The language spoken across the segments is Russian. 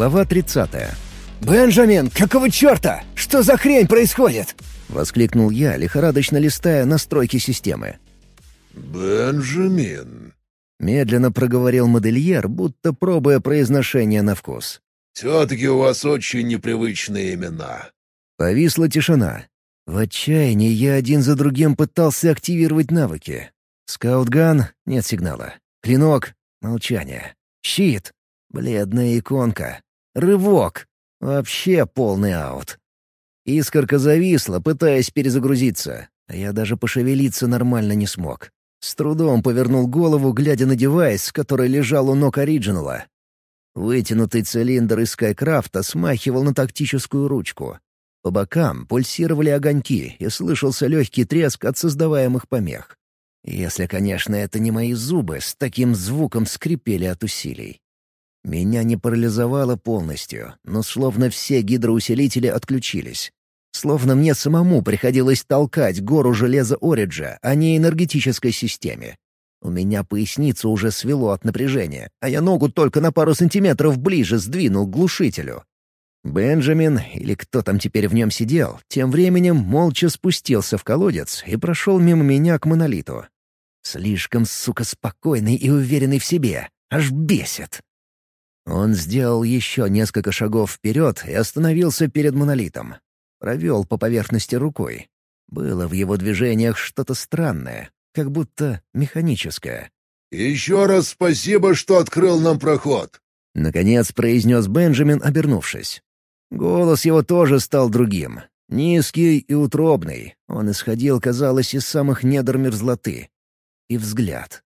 Глава 30. «Бенджамин, какого черта? Что за хрень происходит?» — воскликнул я, лихорадочно листая настройки системы. «Бенджамин», — медленно проговорил модельер, будто пробуя произношение на вкус. «Все-таки у вас очень непривычные имена». Повисла тишина. В отчаянии я один за другим пытался активировать навыки. Скаутган — нет сигнала. Клинок — молчание. Щит — бледная иконка. Рывок — вообще полный аут. Искорка зависла, пытаясь перезагрузиться, а я даже пошевелиться нормально не смог. С трудом повернул голову, глядя на девайс, который лежал у ног Ориджинала. Вытянутый цилиндр из Скайкрафта смахивал на тактическую ручку. По бокам пульсировали огоньки, и слышался легкий треск от создаваемых помех. Если, конечно, это не мои зубы с таким звуком скрипели от усилий. Меня не парализовало полностью, но словно все гидроусилители отключились. Словно мне самому приходилось толкать гору железа Ориджа, а не энергетической системе. У меня поясницу уже свело от напряжения, а я ногу только на пару сантиметров ближе сдвинул к глушителю. Бенджамин, или кто там теперь в нем сидел, тем временем молча спустился в колодец и прошел мимо меня к монолиту. Слишком, сука, спокойный и уверенный в себе. Аж бесит. Он сделал еще несколько шагов вперед и остановился перед монолитом. Провел по поверхности рукой. Было в его движениях что-то странное, как будто механическое. «Еще раз спасибо, что открыл нам проход», — наконец произнес Бенджамин, обернувшись. Голос его тоже стал другим. Низкий и утробный. Он исходил, казалось, из самых недр мерзлоты. И взгляд.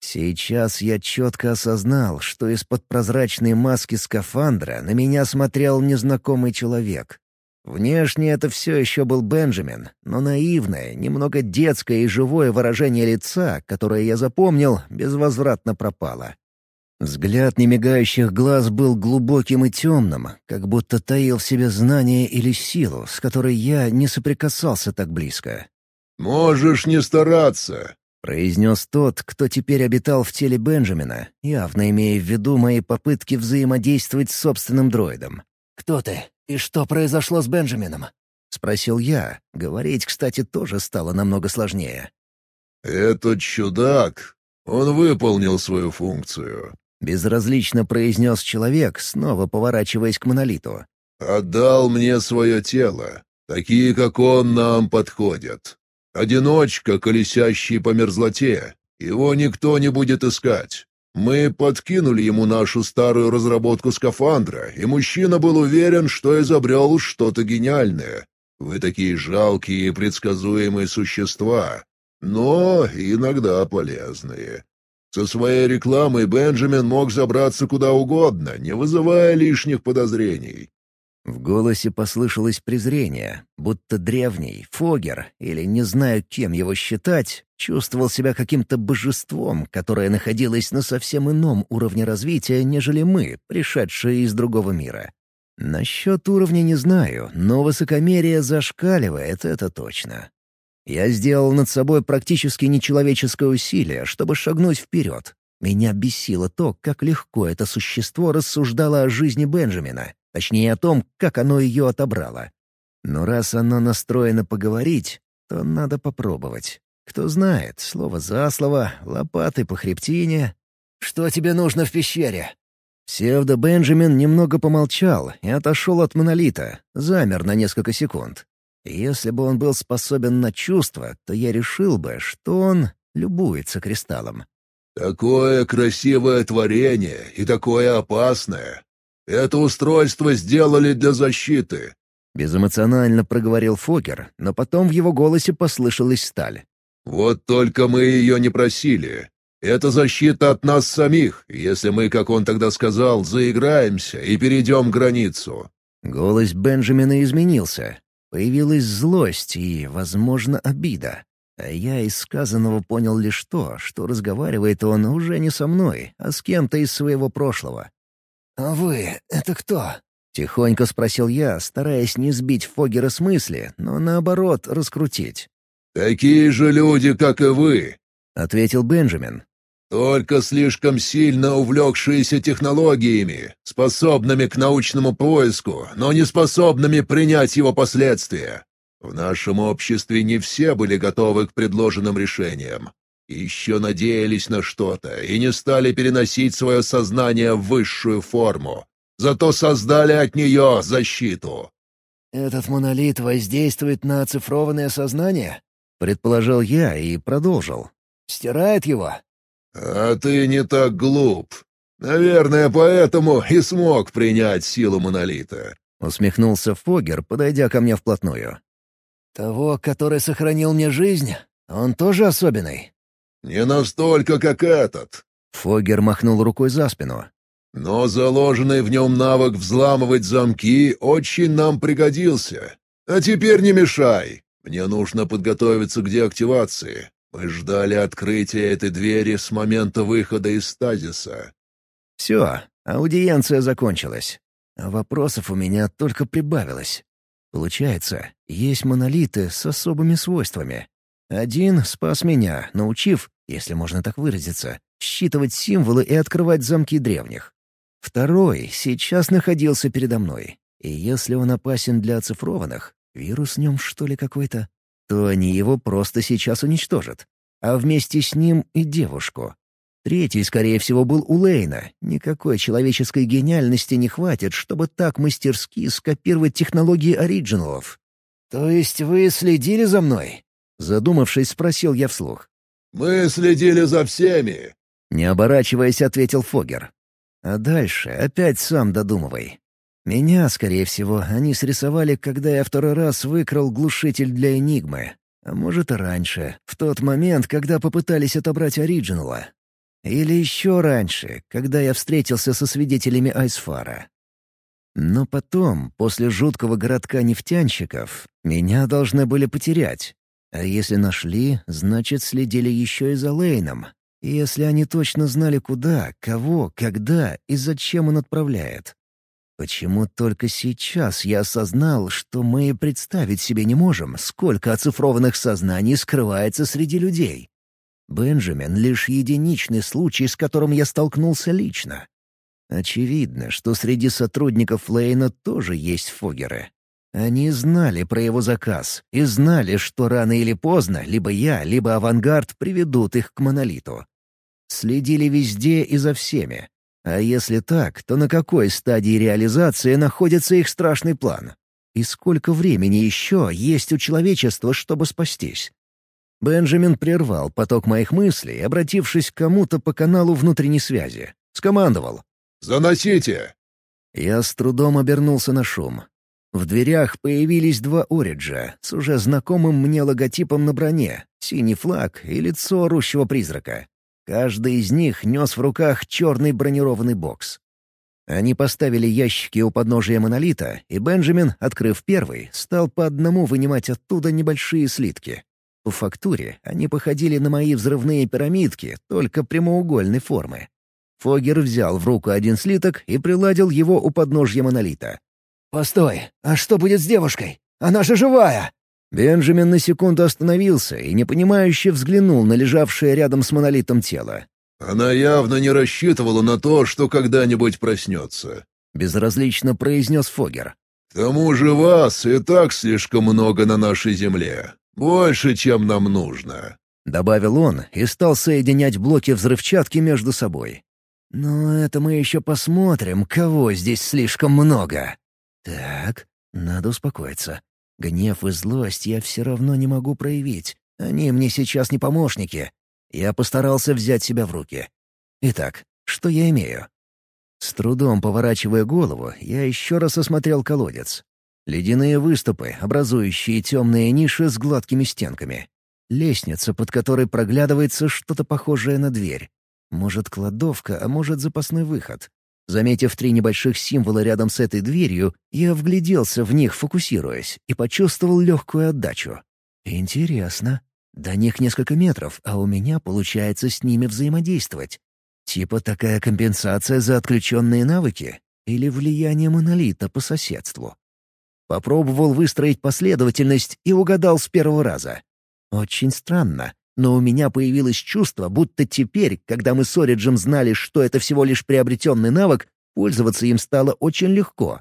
Сейчас я четко осознал, что из-под прозрачной маски скафандра на меня смотрел незнакомый человек. Внешне это все еще был Бенджамин, но наивное, немного детское и живое выражение лица, которое я запомнил, безвозвратно пропало. Взгляд немигающих глаз был глубоким и темным, как будто таил в себе знание или силу, с которой я не соприкасался так близко. «Можешь не стараться», — произнес тот, кто теперь обитал в теле Бенджамина, явно имея в виду мои попытки взаимодействовать с собственным дроидом. «Кто ты? «И что произошло с Бенджамином?» — спросил я. Говорить, кстати, тоже стало намного сложнее. «Этот чудак, он выполнил свою функцию», — безразлично произнес человек, снова поворачиваясь к монолиту. «Отдал мне свое тело. Такие, как он, нам подходят. Одиночка, колесящий по мерзлоте. Его никто не будет искать. Мы подкинули ему нашу старую разработку скафандра, и мужчина был уверен, что изобрел что-то гениальное. Вы такие жалкие и предсказуемые существа, но иногда полезные. Со своей рекламой Бенджамин мог забраться куда угодно, не вызывая лишних подозрений. В голосе послышалось презрение, будто древний, Фогер, или не знаю, кем его считать, чувствовал себя каким-то божеством, которое находилось на совсем ином уровне развития, нежели мы, пришедшие из другого мира. Насчет уровня не знаю, но высокомерие зашкаливает, это точно. Я сделал над собой практически нечеловеческое усилие, чтобы шагнуть вперед. Меня бесило то, как легко это существо рассуждало о жизни Бенджамина, Точнее, о том, как оно ее отобрало. Но раз оно настроено поговорить, то надо попробовать. Кто знает, слово за слово, лопатой по хребтине. «Что тебе нужно в пещере?» Псевдо Бенджамин немного помолчал и отошел от монолита, замер на несколько секунд. Если бы он был способен на чувства, то я решил бы, что он любуется кристаллом. «Такое красивое творение и такое опасное. Это устройство сделали для защиты». Безэмоционально проговорил Фокер, но потом в его голосе послышалась сталь. «Вот только мы ее не просили. Это защита от нас самих, если мы, как он тогда сказал, заиграемся и перейдем границу». Голос Бенджамина изменился. Появилась злость и, возможно, обида. А я из сказанного понял лишь то, что разговаривает он уже не со мной, а с кем-то из своего прошлого. «А вы — это кто?» — тихонько спросил я, стараясь не сбить Фогера с мысли, но наоборот раскрутить. «Такие же люди, как и вы», — ответил Бенджамин. Только слишком сильно увлекшиеся технологиями, способными к научному поиску, но не способными принять его последствия. В нашем обществе не все были готовы к предложенным решениям. Еще надеялись на что-то и не стали переносить свое сознание в высшую форму. Зато создали от нее защиту. «Этот монолит воздействует на оцифрованное сознание?» — предположил я и продолжил. «Стирает его?» «А ты не так глуп. Наверное, поэтому и смог принять силу монолита», — усмехнулся Фогер, подойдя ко мне вплотную. «Того, который сохранил мне жизнь, он тоже особенный?» «Не настолько, как этот». Фогер махнул рукой за спину. «Но заложенный в нем навык взламывать замки очень нам пригодился. А теперь не мешай. Мне нужно подготовиться к деактивации. Мы ждали открытия этой двери с момента выхода из стазиса». «Все, аудиенция закончилась. А вопросов у меня только прибавилось. Получается, есть монолиты с особыми свойствами. Один спас меня, научив, если можно так выразиться, считывать символы и открывать замки древних. Второй сейчас находился передо мной. И если он опасен для оцифрованных, вирус в нем что ли какой-то, то они его просто сейчас уничтожат. А вместе с ним и девушку. Третий, скорее всего, был у Лейна. Никакой человеческой гениальности не хватит, чтобы так мастерски скопировать технологии оригиналов. «То есть вы следили за мной?» Задумавшись, спросил я вслух. «Мы следили за всеми!» Не оборачиваясь, ответил Фогер. А дальше опять сам додумывай. Меня, скорее всего, они срисовали, когда я второй раз выкрал глушитель для Энигмы. А может и раньше, в тот момент, когда попытались отобрать Оригинала. Или еще раньше, когда я встретился со свидетелями Айсфара. Но потом, после жуткого городка нефтянщиков, меня должны были потерять. А если нашли, значит, следили еще и за Лейном. Если они точно знали куда, кого, когда и зачем он отправляет. Почему только сейчас я осознал, что мы и представить себе не можем, сколько оцифрованных сознаний скрывается среди людей? Бенджамин — лишь единичный случай, с которым я столкнулся лично. Очевидно, что среди сотрудников Лейна тоже есть фогеры. Они знали про его заказ и знали, что рано или поздно либо я, либо авангард приведут их к монолиту. Следили везде и за всеми, а если так, то на какой стадии реализации находится их страшный план? И сколько времени еще есть у человечества, чтобы спастись? Бенджамин прервал поток моих мыслей, обратившись к кому-то по каналу внутренней связи. Скомандовал. «Заносите!» Я с трудом обернулся на шум. В дверях появились два Ориджа с уже знакомым мне логотипом на броне, синий флаг и лицо орущего призрака. Каждый из них нес в руках черный бронированный бокс. Они поставили ящики у подножия монолита, и Бенджамин, открыв первый, стал по одному вынимать оттуда небольшие слитки. По фактуре они походили на мои взрывные пирамидки, только прямоугольной формы. Фогер взял в руку один слиток и приладил его у подножья монолита. «Постой, а что будет с девушкой? Она же живая!» Бенджамин на секунду остановился и непонимающе взглянул на лежавшее рядом с монолитом тело. «Она явно не рассчитывала на то, что когда-нибудь проснется», — безразлично произнес Фогер. «К тому же вас и так слишком много на нашей земле. Больше, чем нам нужно», — добавил он и стал соединять блоки взрывчатки между собой. «Но это мы еще посмотрим, кого здесь слишком много. Так, надо успокоиться. Гнев и злость я все равно не могу проявить. Они мне сейчас не помощники. Я постарался взять себя в руки. Итак, что я имею? С трудом поворачивая голову, я еще раз осмотрел колодец. Ледяные выступы, образующие темные ниши с гладкими стенками. Лестница, под которой проглядывается что-то похожее на дверь. Может, кладовка, а может, запасной выход. Заметив три небольших символа рядом с этой дверью, я вгляделся в них, фокусируясь, и почувствовал легкую отдачу. Интересно. До них несколько метров, а у меня получается с ними взаимодействовать. Типа такая компенсация за отключенные навыки? Или влияние монолита по соседству? Попробовал выстроить последовательность и угадал с первого раза. Очень странно, Но у меня появилось чувство, будто теперь, когда мы с Ориджем знали, что это всего лишь приобретенный навык, пользоваться им стало очень легко.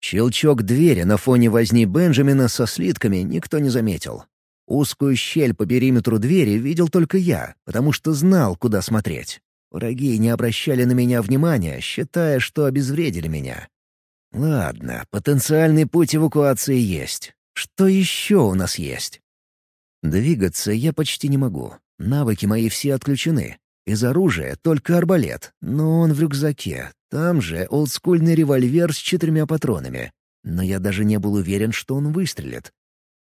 Щелчок двери на фоне возни Бенджамина со слитками никто не заметил. Узкую щель по периметру двери видел только я, потому что знал, куда смотреть. Враги не обращали на меня внимания, считая, что обезвредили меня. Ладно, потенциальный путь эвакуации есть. Что еще у нас есть? Двигаться я почти не могу. Навыки мои все отключены. Из оружия только арбалет, но он в рюкзаке. Там же олдскульный револьвер с четырьмя патронами. Но я даже не был уверен, что он выстрелит.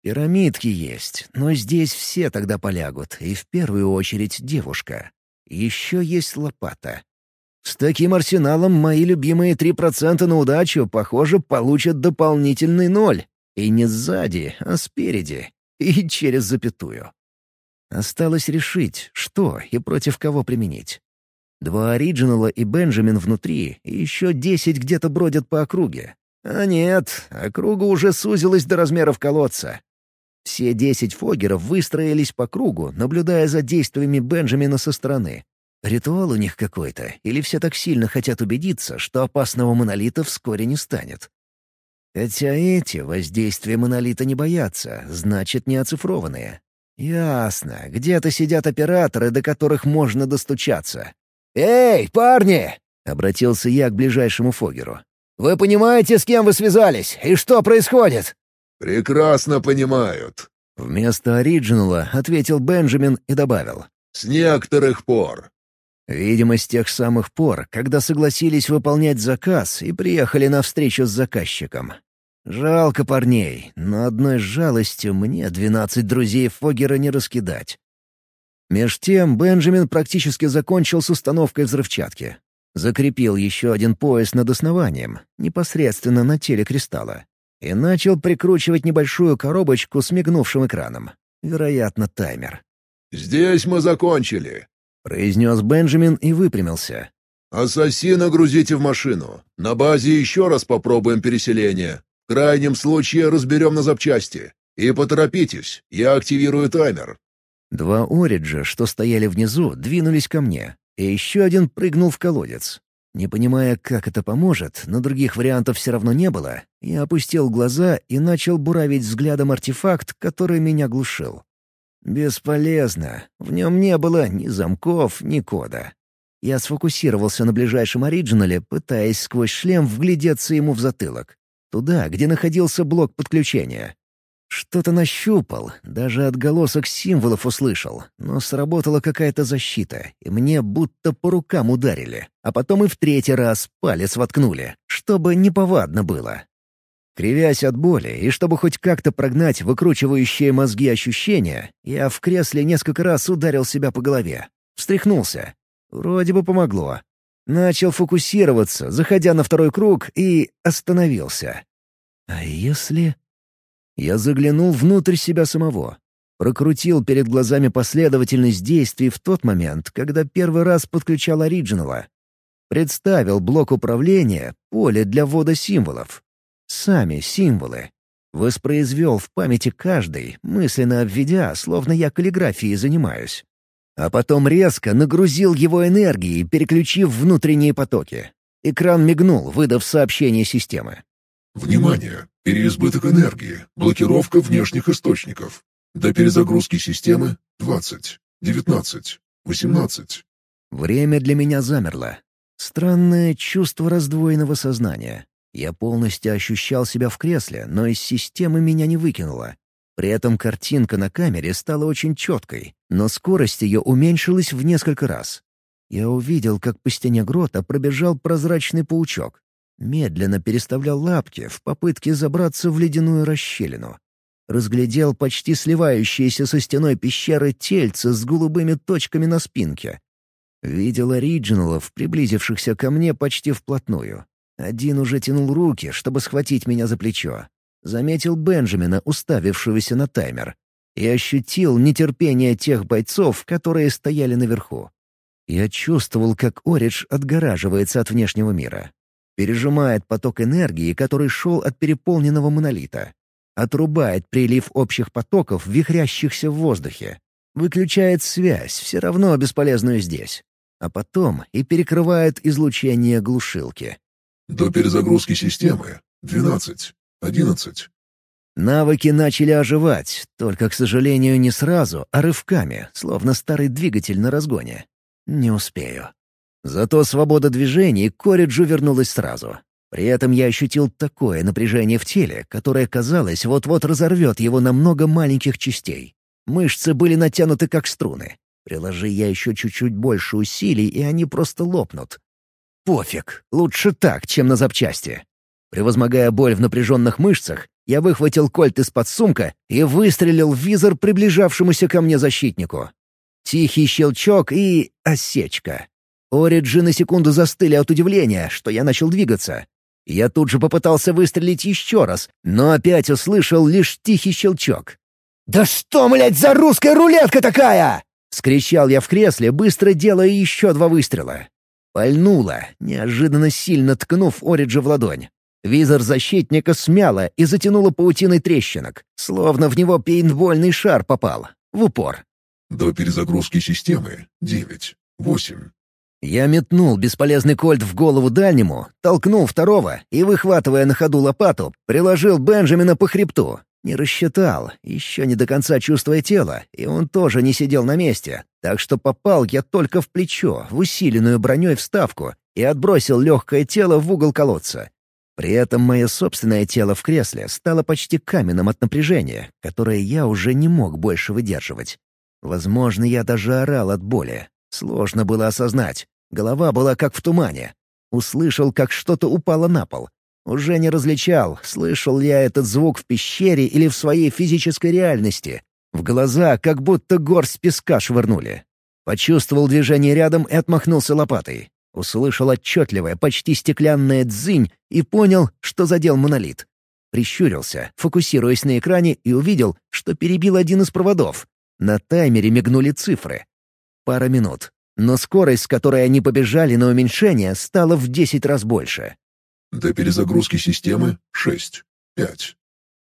Пирамидки есть, но здесь все тогда полягут, и в первую очередь девушка. Еще есть лопата. С таким арсеналом мои любимые три процента на удачу, похоже, получат дополнительный ноль. И не сзади, а спереди. И через запятую. Осталось решить, что и против кого применить. Два оригинала и Бенджамин внутри, и еще десять где-то бродят по округе. А нет, округа уже сузилась до размеров колодца. Все десять фогеров выстроились по кругу, наблюдая за действиями Бенджамина со стороны. Ритуал у них какой-то, или все так сильно хотят убедиться, что опасного монолита вскоре не станет. Хотя эти воздействия монолита не боятся, значит, не оцифрованные. Ясно, где-то сидят операторы, до которых можно достучаться. «Эй, парни!» — обратился я к ближайшему фогеру. «Вы понимаете, с кем вы связались, и что происходит?» «Прекрасно понимают», — вместо оригинала ответил Бенджамин и добавил. «С некоторых пор». Видимо, с тех самых пор, когда согласились выполнять заказ и приехали на встречу с заказчиком. Жалко парней, но одной жалостью мне двенадцать друзей Фогера не раскидать. Меж тем Бенджамин практически закончил с установкой взрывчатки. Закрепил еще один пояс над основанием, непосредственно на теле кристалла и начал прикручивать небольшую коробочку с мигнувшим экраном. Вероятно, таймер. «Здесь мы закончили», — произнес Бенджамин и выпрямился. «Ассасина грузите в машину. На базе еще раз попробуем переселение. В крайнем случае разберем на запчасти. И поторопитесь, я активирую таймер». Два Ориджа, что стояли внизу, двинулись ко мне, и еще один прыгнул в колодец. Не понимая, как это поможет, но других вариантов все равно не было, я опустил глаза и начал буравить взглядом артефакт, который меня глушил. Бесполезно. В нем не было ни замков, ни кода. Я сфокусировался на ближайшем оригинале, пытаясь сквозь шлем вглядеться ему в затылок. Туда, где находился блок подключения. Что-то нащупал, даже отголосок символов услышал, но сработала какая-то защита, и мне будто по рукам ударили, а потом и в третий раз палец воткнули, чтобы неповадно было. Кривясь от боли, и чтобы хоть как-то прогнать выкручивающие мозги ощущения, я в кресле несколько раз ударил себя по голове. Встряхнулся. Вроде бы помогло. Начал фокусироваться, заходя на второй круг, и остановился. А если... Я заглянул внутрь себя самого. Прокрутил перед глазами последовательность действий в тот момент, когда первый раз подключал оригинала. Представил блок управления, поле для ввода символов. Сами символы. Воспроизвел в памяти каждый, мысленно обведя, словно я каллиграфией занимаюсь. А потом резко нагрузил его энергией, переключив внутренние потоки. Экран мигнул, выдав сообщение системы. «Внимание! Переизбыток энергии. Блокировка внешних источников. До перезагрузки системы 20, 19, 18. Время для меня замерло. Странное чувство раздвоенного сознания. Я полностью ощущал себя в кресле, но из системы меня не выкинуло. При этом картинка на камере стала очень четкой, но скорость ее уменьшилась в несколько раз. Я увидел, как по стене грота пробежал прозрачный паучок. Медленно переставлял лапки в попытке забраться в ледяную расщелину. Разглядел почти сливающиеся со стеной пещеры тельца с голубыми точками на спинке. Видел оригиналов, приблизившихся ко мне почти вплотную. Один уже тянул руки, чтобы схватить меня за плечо. Заметил Бенджамина, уставившегося на таймер. И ощутил нетерпение тех бойцов, которые стояли наверху. Я чувствовал, как Оридж отгораживается от внешнего мира пережимает поток энергии, который шел от переполненного монолита. Отрубает прилив общих потоков, вихрящихся в воздухе. Выключает связь, все равно бесполезную здесь. А потом и перекрывает излучение глушилки. До перезагрузки системы. Двенадцать. Одиннадцать. Навыки начали оживать, только, к сожалению, не сразу, а рывками, словно старый двигатель на разгоне. Не успею. Зато свобода движений к Кориджу вернулась сразу. При этом я ощутил такое напряжение в теле, которое, казалось, вот-вот разорвет его на много маленьких частей. Мышцы были натянуты как струны. Приложи я еще чуть-чуть больше усилий, и они просто лопнут. Пофиг, лучше так, чем на запчасти. Превозмогая боль в напряженных мышцах, я выхватил кольт из-под сумка и выстрелил в визор приближавшемуся ко мне защитнику. Тихий щелчок и... осечка. Ориджи на секунду застыли от удивления, что я начал двигаться. Я тут же попытался выстрелить еще раз, но опять услышал лишь тихий щелчок. «Да что, блядь, за русская рулетка такая?» — скричал я в кресле, быстро делая еще два выстрела. Пальнуло, неожиданно сильно ткнув Ориджа в ладонь. Визор защитника смяло и затянуло паутиной трещинок, словно в него пейнтбольный шар попал. В упор. До перезагрузки системы — девять, восемь. Я метнул бесполезный кольт в голову дальнему, толкнул второго и, выхватывая на ходу лопату, приложил Бенджамина по хребту. Не рассчитал, еще не до конца чувствуя тело, и он тоже не сидел на месте, так что попал я только в плечо, в усиленную броней вставку, и отбросил легкое тело в угол колодца. При этом мое собственное тело в кресле стало почти каменным от напряжения, которое я уже не мог больше выдерживать. Возможно, я даже орал от боли. Сложно было осознать. Голова была как в тумане. Услышал, как что-то упало на пол. Уже не различал, слышал я этот звук в пещере или в своей физической реальности. В глаза как будто горсть песка швырнули. Почувствовал движение рядом и отмахнулся лопатой. Услышал отчетливое, почти стеклянное дзынь и понял, что задел монолит. Прищурился, фокусируясь на экране, и увидел, что перебил один из проводов. На таймере мигнули цифры. Пара минут. Но скорость, с которой они побежали на уменьшение, стала в десять раз больше. До перезагрузки системы — шесть, пять.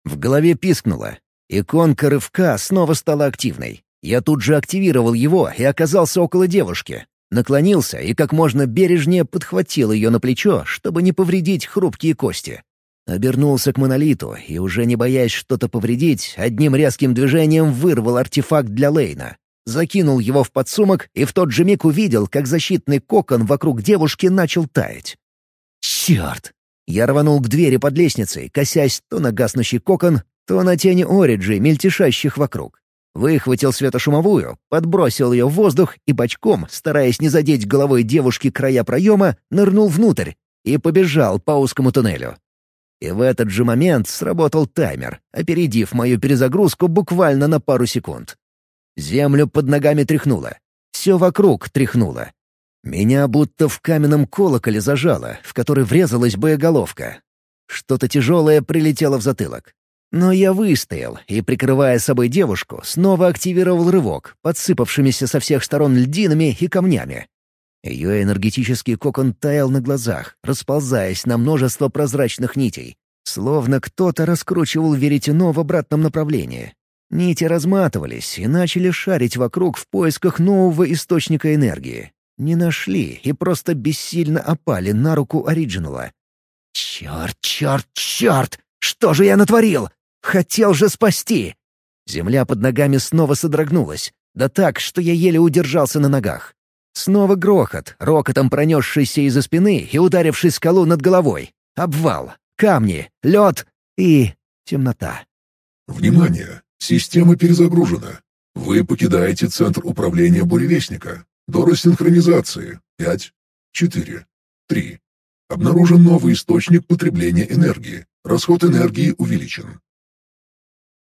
В голове пискнуло. Иконка рывка снова стала активной. Я тут же активировал его и оказался около девушки. Наклонился и как можно бережнее подхватил ее на плечо, чтобы не повредить хрупкие кости. Обернулся к монолиту и, уже не боясь что-то повредить, одним резким движением вырвал артефакт для Лейна. Закинул его в подсумок и в тот же миг увидел, как защитный кокон вокруг девушки начал таять. «Черт!» Я рванул к двери под лестницей, косясь то на гаснущий кокон, то на тени Ориджи, мельтешащих вокруг. Выхватил светошумовую, подбросил ее в воздух и бочком, стараясь не задеть головой девушки края проема, нырнул внутрь и побежал по узкому туннелю. И в этот же момент сработал таймер, опередив мою перезагрузку буквально на пару секунд. Землю под ногами тряхнуло. Все вокруг тряхнуло. Меня будто в каменном колоколе зажало, в который врезалась боеголовка. Что-то тяжелое прилетело в затылок. Но я выстоял и, прикрывая собой девушку, снова активировал рывок, подсыпавшимися со всех сторон льдинами и камнями. Ее энергетический кокон таял на глазах, расползаясь на множество прозрачных нитей, словно кто-то раскручивал веретено в обратном направлении. Нити разматывались и начали шарить вокруг в поисках нового источника энергии. Не нашли и просто бессильно опали на руку Ориджинала. «Черт, черт, черт! Что же я натворил? Хотел же спасти!» Земля под ногами снова содрогнулась, да так, что я еле удержался на ногах. Снова грохот, рокотом пронесшийся из-за спины и ударивший скалу над головой. Обвал, камни, лед и темнота. «Внимание! Система перезагружена. Вы покидаете Центр управления Буревестника. До рассинхронизации. Пять, четыре, три. Обнаружен новый источник потребления энергии. Расход энергии увеличен.